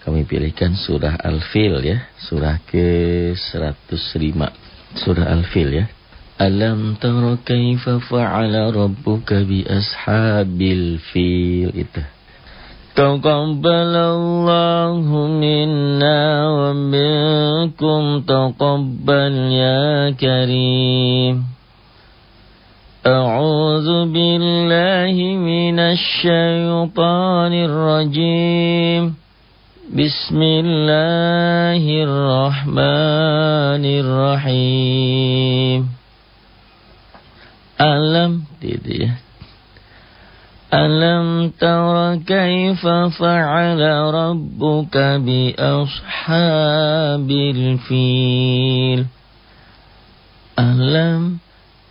Kami pilihkan surah Al-Fil ya, surah ke-105. Surah Al-Fil ya. Alam tara kaifa fa'ala rabbuka bi ashabil fil itu. Taqabbalallahu minna wa minkum taqabbal ya karim. A'udzu billahi minasy syaithanir rajim. Bismillahirrahmanirrahim. Alam gitu ya. Alam tara kaifa fa'ala rabbuka bi ashabil fil. Alam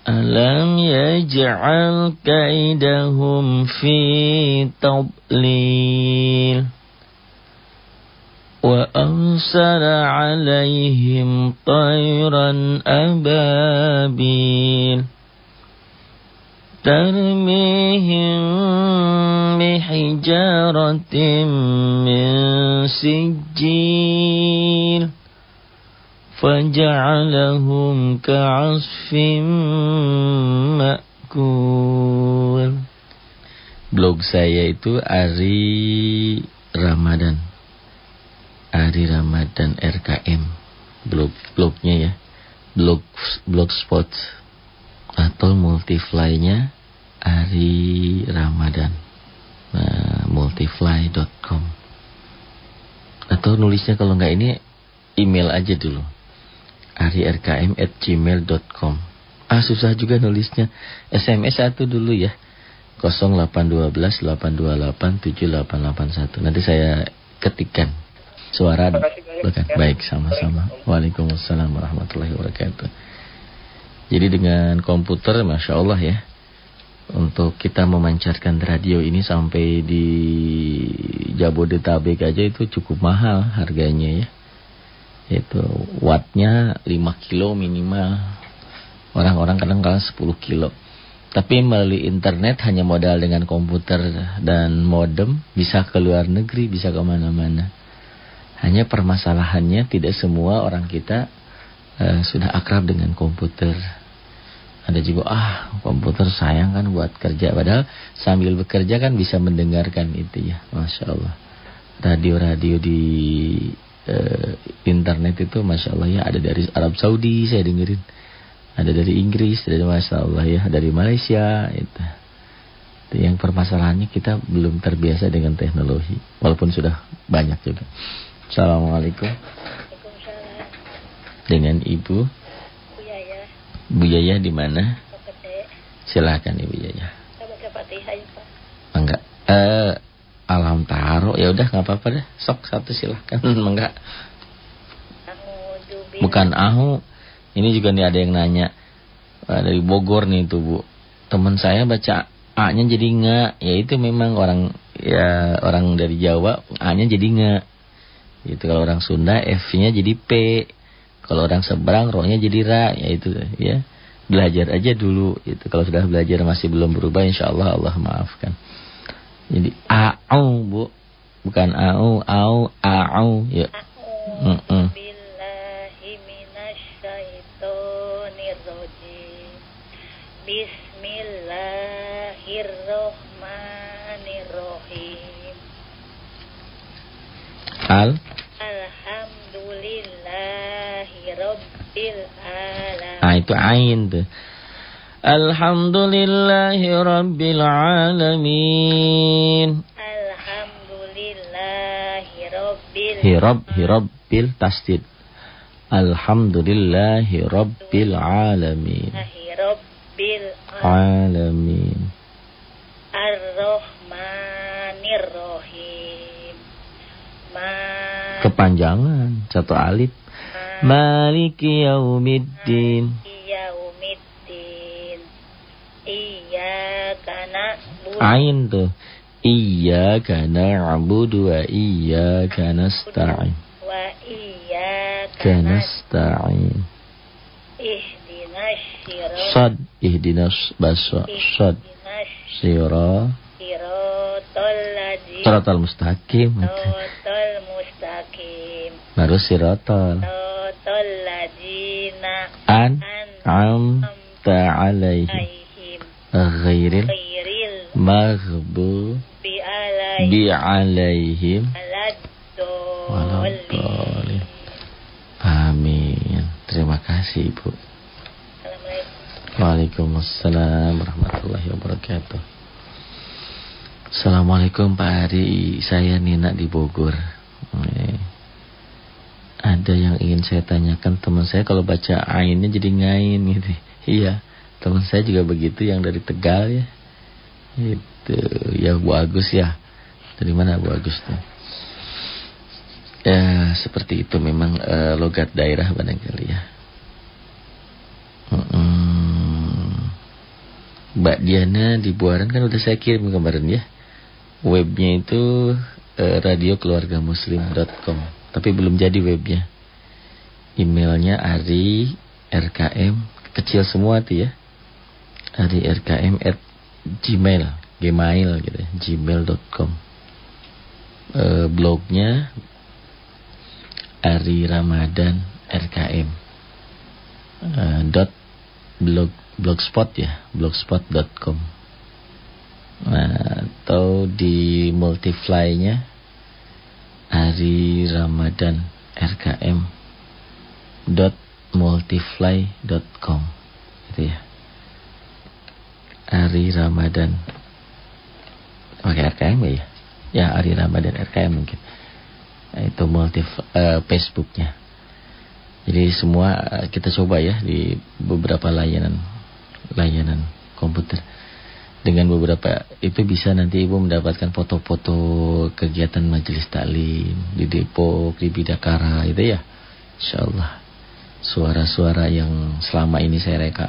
alam yaj'al kaidahum fi tadlil. وأرسل عليهم طيرا أبابيل ترميهم بحجارة من سجيل فجعلهم كعصف مأكول Blog saya itu Ari Ramadan Ari Ramadan RKM blog blognya ya. Blog blogspot atau multifly-nya Ari Ramadan. Nah, multifly.com atau nulisnya kalau nggak ini email aja dulu. Ari RKM at gmail.com ah susah juga nulisnya. SMS satu dulu ya. 0812 828 7881 nanti saya ketikkan suara bukan baik sama-sama. Waalaikumsalam. Warahmatullahi wabarakatuh. Jadi dengan komputer Masya Allah ya untuk kita memancarkan radio ini sampai di Jabodetabek aja itu cukup mahal harganya ya. Itu wattnya 5 kilo minimal. Orang-orang kadang kalah 10 kilo. Tapi melalui internet hanya modal dengan komputer dan modem bisa ke luar negeri bisa ke mana-mana hanya permasalahannya tidak semua orang kita uh, sudah akrab dengan komputer. Ada juga ah komputer sayang kan buat kerja padahal sambil bekerja kan bisa mendengarkan itu ya, masya Allah. Radio-radio di uh, internet itu masya Allah ya ada dari Arab Saudi saya dengerin, ada dari Inggris, dari masya Allah ya dari Malaysia itu. Yang permasalahannya kita belum terbiasa dengan teknologi walaupun sudah banyak juga. Assalamualaikum. Dengan Ibu? Bu Yaya. Bu Yaya di mana? Silakan Ibu Yaya. Enggak. Eh, alam taro. Ya udah nggak apa-apa deh. Sok satu silakan. Enggak. Bukan ahu. Ini juga nih ada yang nanya. Uh, dari Bogor nih tuh Bu. Teman saya baca A-nya jadi nggak. Ya itu memang orang ya orang dari Jawa A-nya jadi nggak. Itu kalau orang Sunda F-nya jadi P. Kalau orang seberang rohnya jadi ra, ya itu ya. Belajar aja dulu itu. Kalau sudah belajar masih belum berubah insyaallah Allah maafkan. Jadi au, Bu. Bukan au, au, au, ya. Mm -mm. Al Itu ain tuh. Alhamdulillahi Rabbil Alamin. Alhamdulillahi Rabbil Hirab, hirabbil tasdid. Alhamdulillahi Rabbil Alamin. Rabbil Alamin. Ar-Rahmanir Rahim. Kepanjangan satu alif. Maliki yaumiddin. Yaumiddin. Ain tuh. Iyyaka na'budu wa iyyaka nasta'in. Wa iyyaka nasta'in. Ihdinas sirah. Sad. Ihdinas baswa. Sad. Sirah. Siratal mustaqim. Siratal mustaqim. mustaqim. Baru sirotol. Sirotol ladina An am ta'alaihim alaihim ghairil maghbu bi alaihim bi alaihim. Amin. Terima kasih Ibu. Waalaikumsalam warahmatullahi wabarakatuh. Assalamualaikum Pak Ari, saya Nina di Bogor. Eh, Ada yang ingin saya tanyakan teman saya kalau baca ainnya jadi ngain gitu. Iya, teman saya juga begitu yang dari Tegal ya. Itu ya Bu Agus ya. Dari mana Bu Agus tuh? Ya seperti itu memang eh, logat daerah barangkali ya. Mm-mm. Mbak Diana di Buaran kan udah saya kirim kemarin ya. Webnya itu eh, radiokeluargamuslim.com Tapi belum jadi webnya. Emailnya Ari RKM kecil semua tuh ya. Ari RKM at gmail gmail gitu ya, gmail.com eh, blognya Ari Ramadan RKM eh, dot blog blogspot ya blogspot.com nah, atau di multiply-nya Ari Ramadan RKM dot multiply.com gitu ya Ari Ramadan. Pakai RKM ya? Ya Ari Ramadan RKM mungkin. Nah, itu multi eh, Facebooknya. Jadi semua eh, kita coba ya di beberapa layanan layanan komputer. Dengan beberapa itu bisa nanti ibu mendapatkan foto-foto kegiatan majelis taklim di Depok di Bidakara itu ya. Insyaallah suara-suara yang selama ini saya reka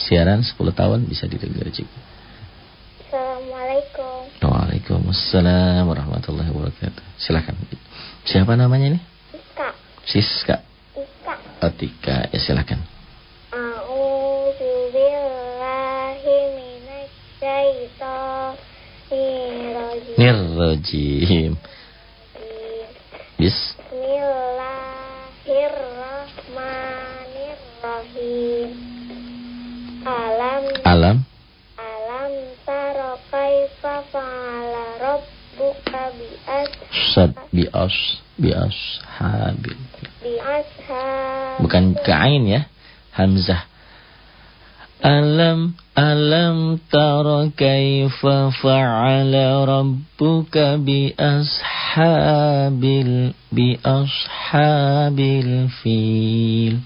siaran 10 tahun bisa didengar juga Assalamualaikum. Waalaikumsalam warahmatullahi wabarakatuh. Silakan. Siapa namanya ini? Ika. Siska. Ika. Otika ya silakan. Nirrojim. Bis Alam. Alam taro kaifa fa'ala rabbuka bi Sad Bias Bias Habil. bi ashab Bukan ke ain ya Hamzah. Alam Alam tara kaifa fa'ala rabbuka bi ashabil bi ashabil fil.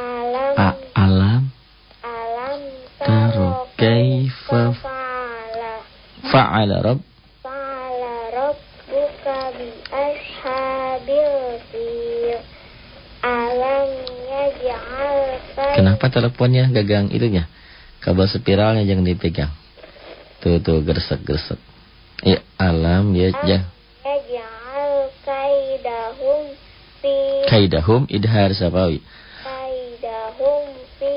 Alam A alam taro kaifa fa'ala rabb alam yaj'al kaifa Kenapa teleponnya gagang itunya? Kabel spiralnya jangan dipegang. Tuh tuh gresek-gresek. Ya, alam ya ya. yaj'al kaidahum fi Kaidahum idhar sapawi. kaidahum fi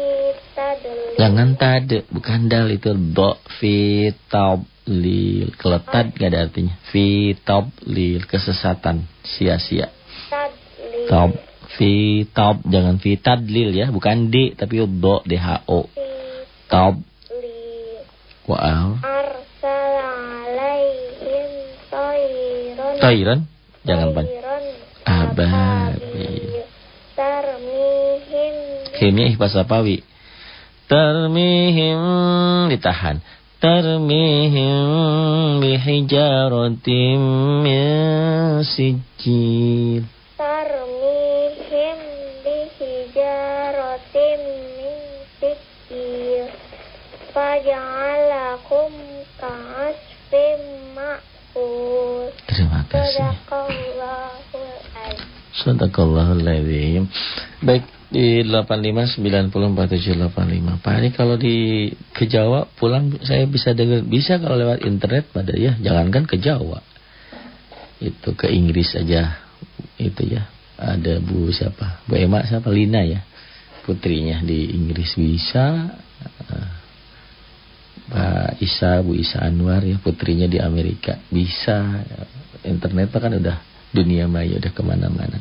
tadlil Jangan tade, bukan dal itu do fi tablil. Kalau tad gak ada artinya. Fi tablil kesesatan, sia-sia. Tab fi tab jangan fi tadlil ya, bukan d tapi do d h o. alaihim tayran Tairan jangan pan. Ababil. tarmihim Himnya ihfaz sapawi. Tarmihim ditahan. Tarmihim bihijaratim min sijil. tarmihim bihijaratin min sijil faja'alakum ka'asfim ma'kul Terima kasih. Sadaqallahul. Baik di 85904785. Pak Ari kalau di ke Jawa pulang saya bisa dengar bisa kalau lewat internet pada ya, jangankan ke Jawa. Itu ke Inggris aja. Itu ya. Ada Bu siapa? Bu Ema siapa? Lina ya. Putrinya di Inggris bisa. Pak Isa, Bu Isa Anwar ya putrinya di Amerika bisa. Internet kan udah Dunia maya udah ke mana-mana.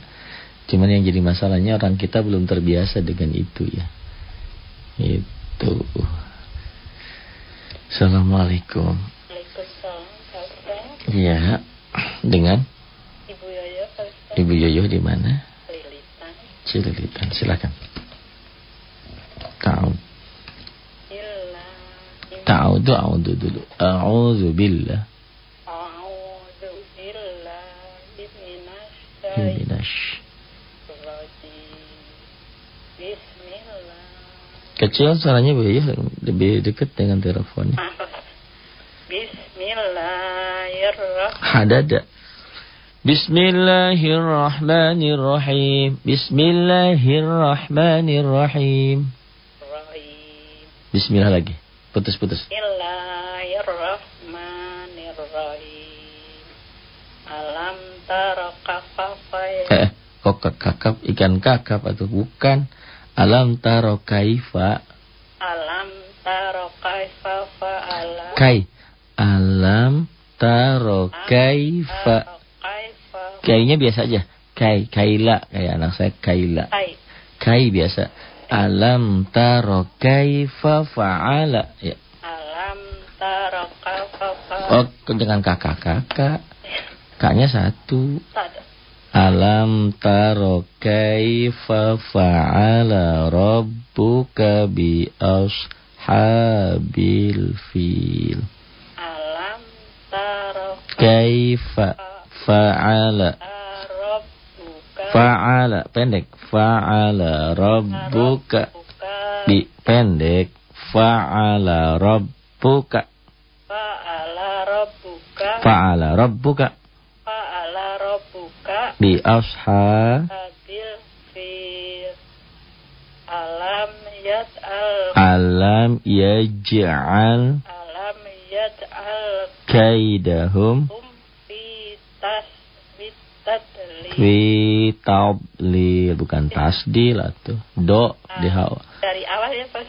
Cuman yang jadi masalahnya orang kita belum terbiasa dengan itu ya. Itu. Assalamualaikum. Waalaikumsalam, Ustaz. Iya. Dengan Ibu Yoyo, Pak. Ibu Yoyo di mana? Lilitan. Cililitan. Silakan. Tahu. Illa. Ta'udhu, a'udhu dulu. A'udhu billah. A'udzu minasy Minash. Kecil suaranya Bu ya lebih dekat dengan teleponnya. Bismillahirrahmanirrahim. Hadada. Bismillahirrahmanirrahim. Bismillahirrahmanirrahim. Bismillah lagi. Putus-putus. Bismillahirrahmanirrahim. Alam tara kafa Eh, kok ke- kakap ikan kakap atau bukan? Alam taro kaifa Alam tara kaifa fa'ala kai. Alam taro kaifa. Kainya biasa aja. Kai, kaila kayak anak saya kaila. kai Kai biasa. Alam taro kaifa fa'ala. Ya. alam tara kaifa Oh, fa'ala jangan kakak-kakak. Kaknya satu. Alam taro kaifa fa'ala rabbuka bi ashabil fil. alam tara Kaifa fa'ala rabbuka fa'ala pendek. Fa'ala rabbuka bi pendek. Fa'ala rabbuka fa'ala rabbuka. Fa'ala rabbuka fa'ala rabbuka bi asha. Abil fil alam yat'al alam yaj'al alam kaidahum hum fi tas fi tablil bukan tasdil atau do di hawa. dari awal ya Pak.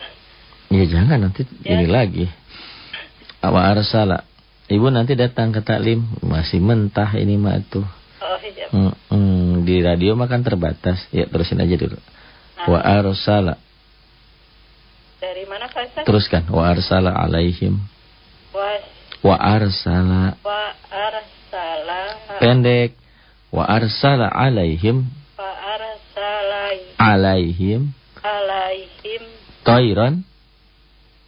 Ya jangan nanti Ya. ini lagi. Awa arsala. Ibu nanti datang ke taklim. Masih mentah ini mah tuh oh iya. Mm-mm, di radio makan terbatas. Ya terusin aja dulu. Wa arsala. Dari mana Pak teruskan. Wa arsala alaihim. Wa wa arsala. Wa arsala. Pendek. Wa arsala alaihim. Wa arsalai alaihim. Alaihim. Toiron.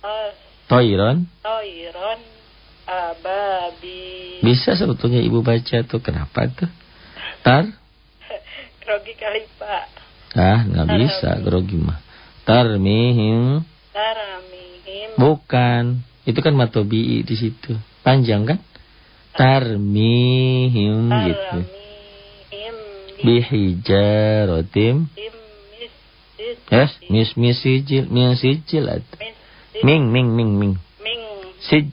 Tas toiron. Toiron ababi. Bisa sebetulnya ibu baca tuh kenapa tuh? Tar? Grogi kali Pak. Ah nggak bisa grogi mah. Tarmihim taramihim bukan. Itu kan matobi di situ. Panjang kan? Tarmihim gitu. taramihim bihijaratim bihim yes mis. mis sijil min sijil ming ming ming ming. Ming. Sij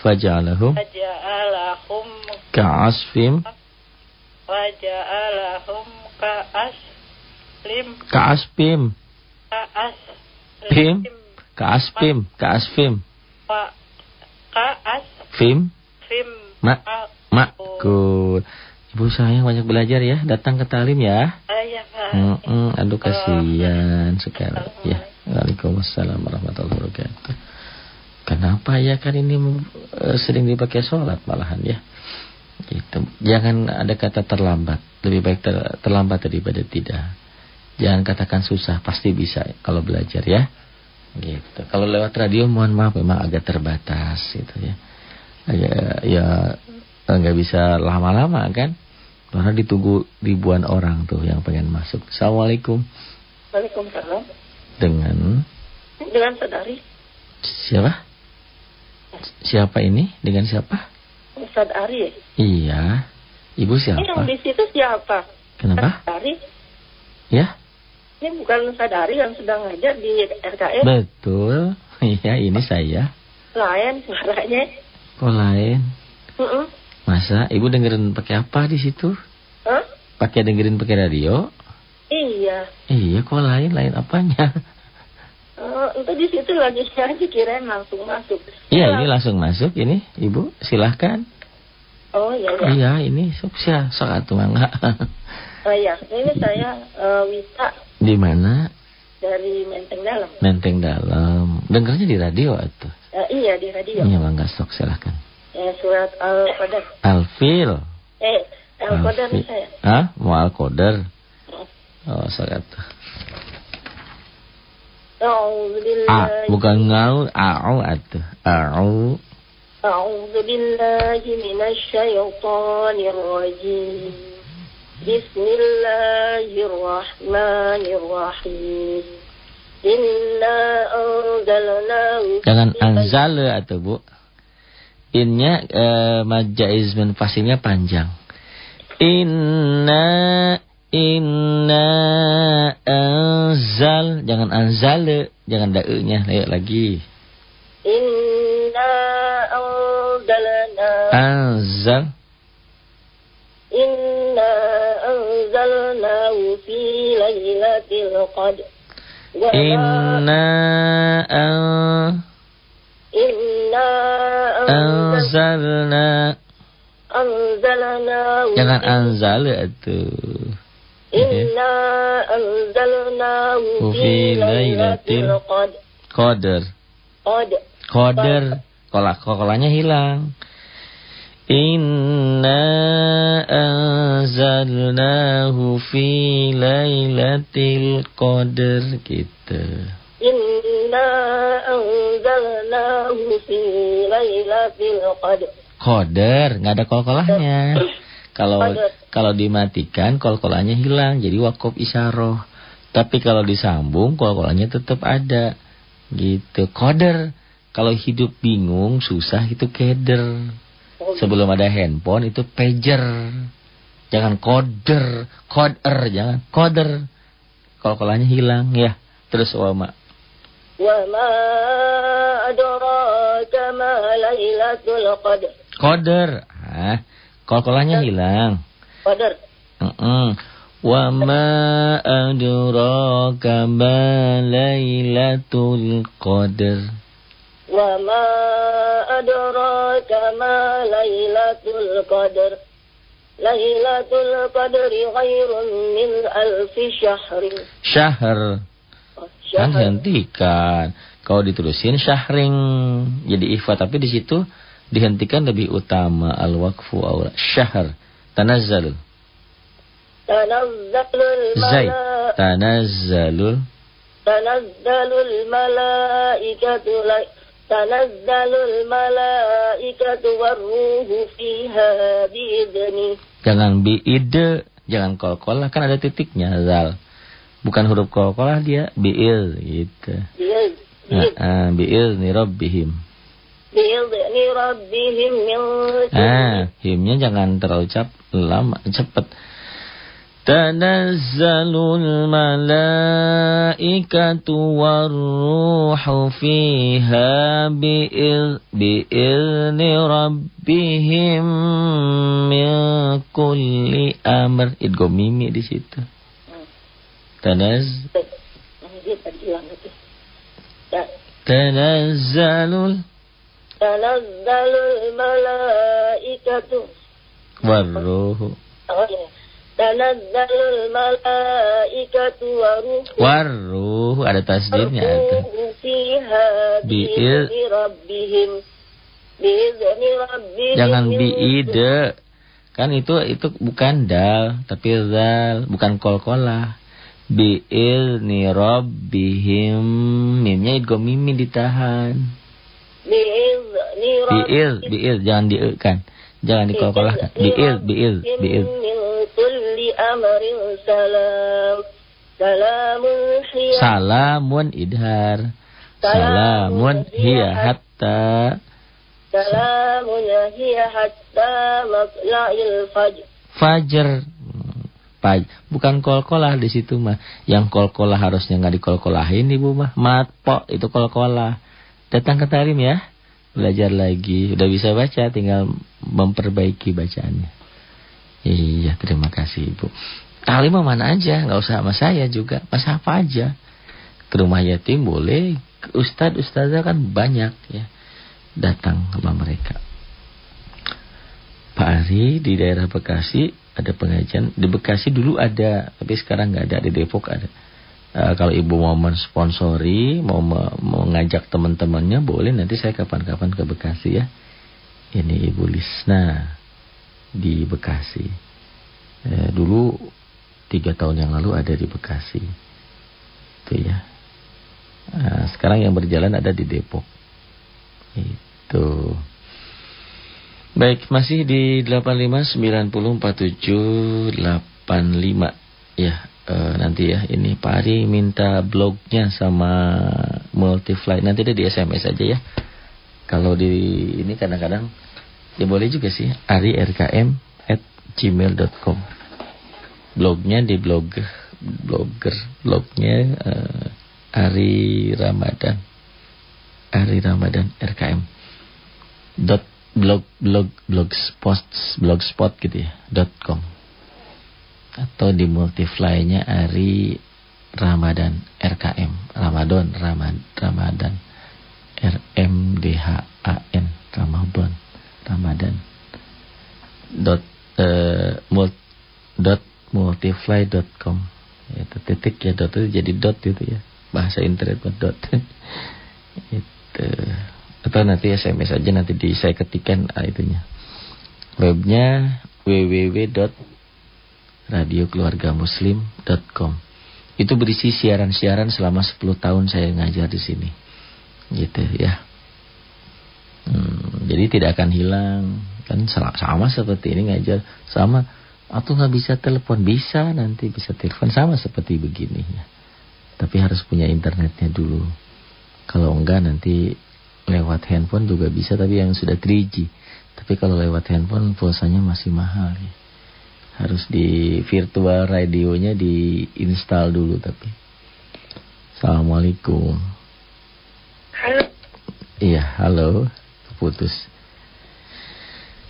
faja'alahum waja'alahum ka'asfim. Waja'alahum ka'as lim ka'asfim. Ka'as Pim. ka'asfim. Fim. Fim. Ma makul. Ibu sayang banyak belajar ya. Datang ke talim ya. Ayah Pak. Mm-mm, aduh kasihan sekali. Ya. Waalaikumsalam warahmatullahi wabarakatuh kenapa ya kan ini eh, sering dipakai sholat malahan ya? Gitu. Jangan ada kata terlambat. Lebih baik ter- terlambat daripada tidak. Jangan katakan susah pasti bisa kalau belajar ya. Gitu. Kalau lewat radio mohon maaf memang agak terbatas gitu ya. Ya, ya nggak bisa lama-lama kan? Karena ditunggu ribuan orang tuh yang pengen masuk. Assalamualaikum. Waalaikumsalam. Dengan? Dengan saudari. Siapa siapa ini? Dengan siapa? Ustaz Ari iya. Ibu ini yang siapa di situ siapa? Kenapa? Ari. Ya? Ini bukan Ustaz Ari yang sedang ngajar di RKS betul. Iya ini saya. Lain suaranya. Kok lain? Heeh. masa ibu dengerin pakai apa di situ? Hah? pakai dengerin pakai radio? Iya. Iya kok lain? Lain apanya Untuk di situ lagi logiknya dikirain langsung masuk. Iya, ini langsung masuk ini, Ibu. Silahkan. Oh iya iya. Iya, ini sukses sangat mangga. oh iya, ini saya uh, Wita. Di mana? Dari Menteng Dalam. Menteng Dalam. Dengarnya di radio atau? Uh, eh, iya, di radio. Iya, mangga sok silahkan. Ya, surat Al-Qadar. Alfil. Eh, Al-Qadar saya. Hah? Mau Al-Qadar? Hmm. Oh, sangat. A, بالله bukan ngau, au atuh. Au. أعوذ بالله من الشيطان الرجيم بسم الله الرحمن الرحيم إنا أنزلناه Jangan في anzale atau Bu. Innya eh, majaiz munfasilnya panjang. Inna Inna anzal. Jangan anzale jangan daenya ayo lagi. Inna anzalna. Anzal. Inna anzalnahu fi laylatil qadr. Inna an Inna anzalna. anzalna jangan anzale itu. إنا أنزلناه في في ليلة ليلة القدر Qadar. قدر Koder, kolak kolanya hilang. Inna anzalnahu fi lailatul qadar gitu. إنا أنزلناه في ليلة القدر Qadar, nggak ada kol-kolahnya. Kalau Qadar. kalau dimatikan kol kolanya hilang jadi wakop isyarah. Tapi kalau disambung kol kolanya tetap ada. Gitu. Koder kalau hidup bingung susah itu keder. Sebelum ada handphone itu pager. Jangan koder, koder jangan koder. Kol kolanya hilang ya. Terus wama. Wama adraka ma lailatul Ah, kol kolanya hilang. Badar. Mm -mm. Wa ma adraka ma lailatul qadr. Wa ma adraka ma lailatul qadr. Lailatul qadar. khairun min alf syahrin. Syahr. Oh, kan syahr. Kan hentikan. Kalau ditulisin syahring jadi ifa tapi di situ dihentikan lebih utama al-waqfu awal syahr. Tanazzalul. Tanazzalul Zaid. Tanazzalul. Tanazzalul malaikatu tanazzalul malaikatu warruhu fiha biidni. Jangan biide, jangan kol-kol kan ada titiknya zal. Bukan huruf kol-kolah dia biil gitu. Biil. Biil. Nah, ah, biil ni rabbihim. بإذن ربهم من كل Ah, himnya jangan terlalu cap, lama, cepet. Tanazzalul malaikatu warruhu fiha bi'il bi'ilni rabbihim min kulli amr. Idgham mimi di situ. Tanaz Nah, tanazzalul malaikatu. Waruhu oh ya tanazzalul malaikatu waruhu waruhu ada tasdidnya ada. Fiha bi'iz rabbihim. Bi'izni rabbihim. Jangan bi'ide. Kan itu itu bukan dal tapi zal bukan kol-kolah. Bi'izni rabbihim. Mimnya itu mimi ditahan. Bi'iz Biil, biil, jangan diilkan. Jangan dikokolahkan. Biil, biil, biil. Salamun idhar. Salamun hiya hatta. Salamun hiya hatta maklail fajr. Fajr. Bukan kolkolah di situ mah. Yang kolkolah harusnya nggak dikol-kolahin ibu mah. mat Matpo itu kolkolah Datang ke Tarim ya. Belajar lagi. Udah bisa baca tinggal memperbaiki bacaannya. Iya terima kasih ibu. Talim mah mana aja. nggak usah sama saya juga. Pas apa aja. Ke rumah yatim boleh. Ustadz, ustazah kan banyak ya. Datang sama mereka. Pak Ari di daerah Bekasi ada pengajian. Di Bekasi dulu ada, tapi sekarang nggak ada. Di Depok ada. Uh, kalau ibu mau mensponsori, mau mengajak teman-temannya, boleh nanti saya kapan-kapan ke Bekasi ya. Ini Ibu Lisna di Bekasi. Uh, dulu tiga tahun yang lalu ada di Bekasi. Itu ya. Uh, sekarang yang berjalan ada di Depok. Itu. Baik, masih di 85904785 ya. E, nanti ya, ini Pak Ari minta blognya sama Multifly. Nanti dia di SMS aja ya. Kalau di ini kadang-kadang ya boleh juga sih Ari RKM at gmail.com Blognya di blog blogger blognya uh, Ari Ramadan Ari Ramadan RKM dot blog blog blogspot blogspot gitu ya dot com atau di multifly-nya Ari Ramadan RKM Ramadan Ramad, Ramadan. R M D H A N Ramadan Ramadan. Dot uh, mult, dot multifly dot com. Itu titik ya dot itu jadi dot itu ya. Bahasa internet dot. Itu. Atau nanti SMS aja nanti di saya ketikkan ah, itunya. Webnya www.radiokeluargamuslim.com. Itu berisi siaran-siaran selama 10 tahun saya ngajar di sini. Gitu ya. Hmm, jadi tidak akan hilang kan sama seperti ini ngajar sama atau nggak bisa telepon bisa nanti bisa telepon sama seperti begini ya. Tapi harus punya internetnya dulu. Kalau enggak nanti lewat handphone juga bisa tapi yang sudah 3G. Tapi kalau lewat handphone pulsanya masih mahal ya. Harus di virtual radionya diinstal dulu tapi. Assalamualaikum. Halo. Iya, halo. Putus.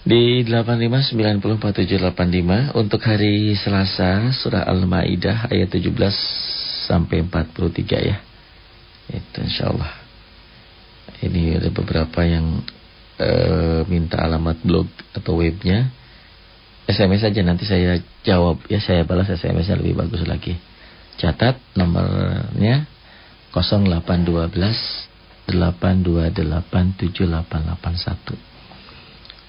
Di 8594785 untuk hari Selasa surah Al-Maidah ayat 17 sampai 43 ya. Itu insyaallah. Ini ada beberapa yang uh, minta alamat blog atau webnya. SMS saja nanti saya jawab ya saya balas SMS yang lebih bagus lagi. Catat nomornya 0812 828 7881.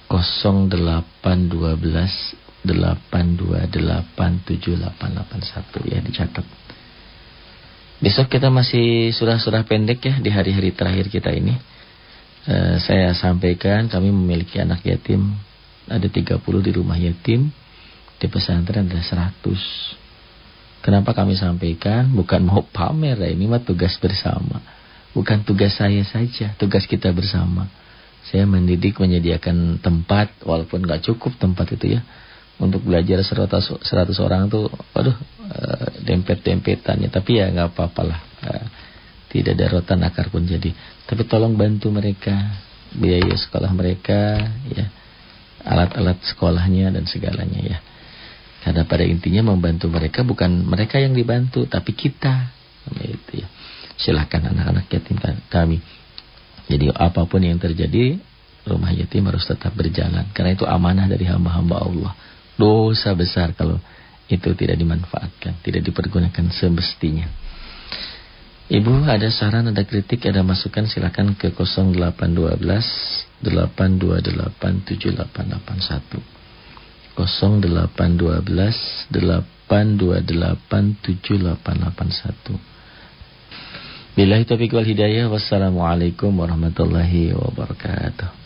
0812 828 7881 ya dicatat. Besok kita masih surah-surah pendek ya di hari-hari terakhir kita ini. Uh, saya sampaikan kami memiliki anak yatim ada 30 di rumah yatim. Di pesantren ada 100. Kenapa kami sampaikan? Bukan mau pamer ya, ini mah tugas bersama. Bukan tugas saya saja, tugas kita bersama. Saya mendidik menyediakan tempat walaupun gak cukup tempat itu ya untuk belajar 100, 100 orang tuh waduh uh, dempet-dempetannya tapi ya nggak apa-apalah uh, tidak ada rotan akar pun jadi tapi tolong bantu mereka biaya sekolah mereka ya alat-alat sekolahnya dan segalanya ya. Karena pada intinya membantu mereka bukan mereka yang dibantu tapi kita. Itu ya. Silahkan anak-anak yatim kami. Jadi apa pun yang terjadi rumah yatim harus tetap berjalan. Karena itu amanah dari hamba-hamba Allah. Dosa besar kalau itu tidak dimanfaatkan, tidak dipergunakan semestinya. Ibu ada saran, ada kritik, ada masukan silakan ke 0812 828 7881. 0812 828 7881. Bila itu wal hidayah. Wassalamualaikum warahmatullahi wabarakatuh.